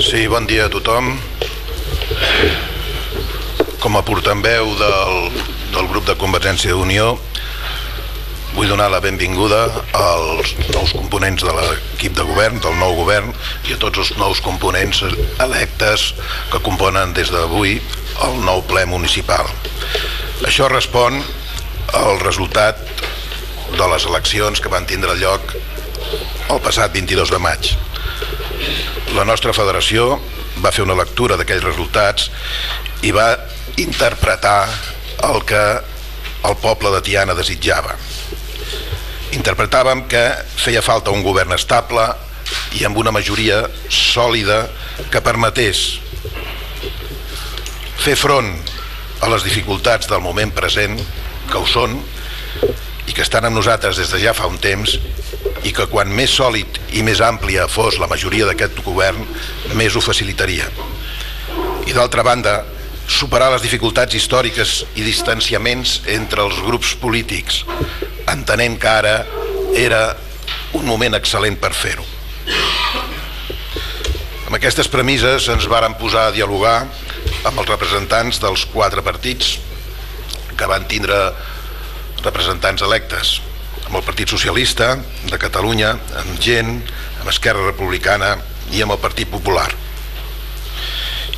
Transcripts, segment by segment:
Sí, bon dia a tothom. Com a portaveu del, del grup de Convergència d'Unió, vull donar la benvinguda als nous components de l'equip de govern, del nou govern, i a tots els nous components electes que componen des d'avui el nou ple municipal. Això respon al resultat de les eleccions que van tindre lloc el passat 22 de maig. La nostra federació va fer una lectura d'aquells resultats i va interpretar el que el poble de Tiana desitjava. Interpretàvem que feia falta un govern estable i amb una majoria sòlida que permetés fer front a les dificultats del moment present, que ho són, i que estan amb nosaltres des de ja fa un temps, i que quan més sòlid i més àmplia fos la majoria d'aquest govern, més ho facilitaria. I d'altra banda, superar les dificultats històriques i distanciaments entre els grups polítics, entenent que ara era un moment excel·lent per fer-ho. Amb aquestes premisses ens varen posar a dialogar amb els representants dels quatre partits que van tindre representants electes, amb el Partit Socialista de Catalunya, amb gent, amb Esquerra Republicana i amb el Partit Popular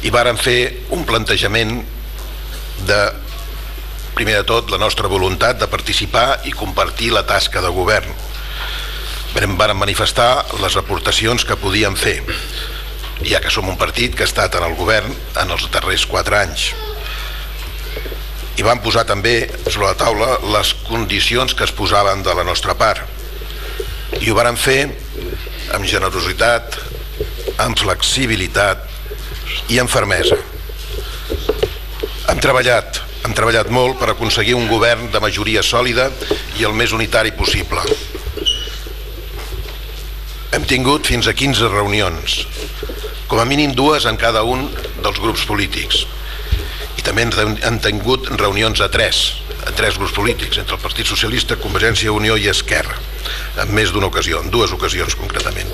i varen fer un plantejament de, primer de tot, la nostra voluntat de participar i compartir la tasca de govern. Varen manifestar les aportacions que podíem fer, ja que som un partit que ha estat en el govern en els darrers quatre anys. I van posar també sobre la taula les condicions que es posaven de la nostra part. I ho varen fer amb generositat, amb flexibilitat i amb fermesa. Hem treballat, hem treballat molt per aconseguir un govern de majoria sòlida i el més unitari possible. Hem tingut fins a 15 reunions, com a mínim dues en cada un dels grups polítics. I també hem tingut reunions a tres, a tres grups polítics, entre el Partit Socialista, Convergència, Unió i Esquerra, en més d'una ocasió, en dues ocasions concretament.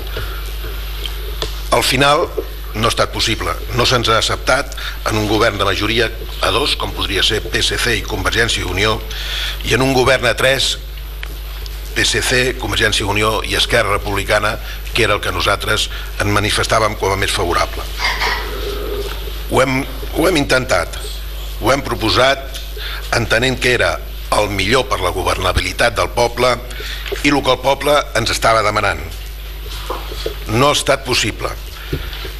Al final, no ha estat possible. No se'ns ha acceptat en un govern de majoria a dos, com podria ser PSC i Convergència i Unió, i en un govern a tres, PSC, Convergència i Unió i Esquerra Republicana, que era el que nosaltres en manifestàvem com a més favorable. Ho hem, ho hem intentat, ho hem proposat entenent que era el millor per la governabilitat del poble i el que el poble ens estava demanant. No ha estat possible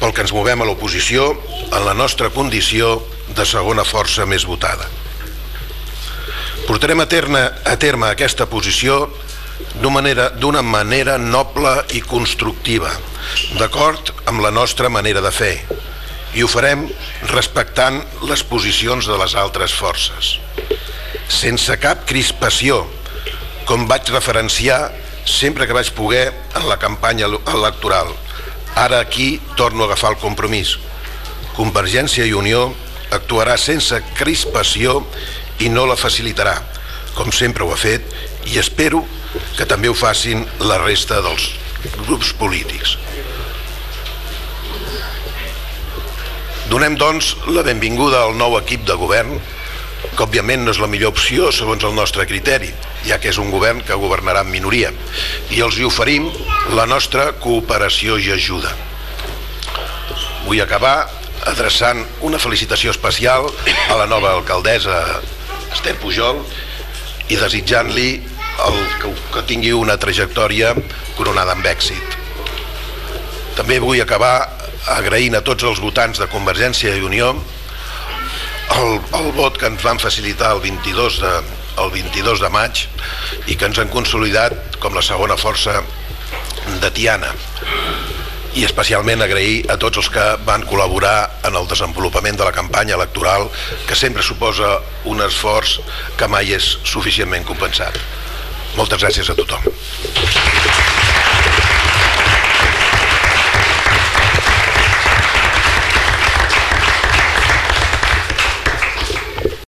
pel que ens movem a l'oposició en la nostra condició de segona força més votada. Portarem a terme, a terme aquesta posició d'una manera, manera noble i constructiva, d'acord amb la nostra manera de fer, i ho farem respectant les posicions de les altres forces, sense cap crispació, com vaig referenciar sempre que vaig poder en la campanya electoral, Ara aquí torno a agafar el compromís. Convergència i Unió actuarà sense crispació i no la facilitarà, com sempre ho ha fet, i espero que també ho facin la resta dels grups polítics. Donem, doncs, la benvinguda al nou equip de govern que òbviament no és la millor opció segons el nostre criteri, ja que és un govern que governarà en minoria, i els hi oferim la nostra cooperació i ajuda. Vull acabar adreçant una felicitació especial a la nova alcaldessa Esther Pujol i desitjant-li que, que tingui una trajectòria coronada amb èxit. També vull acabar agraint a tots els votants de Convergència i Unió el, el vot que ens van facilitar el 22 de, el 22 de maig i que ens han consolidat com la segona força de Tiana i especialment agrair a tots els que van col·laborar en el desenvolupament de la campanya electoral que sempre suposa un esforç que mai és suficientment compensat. Moltes gràcies a tothom.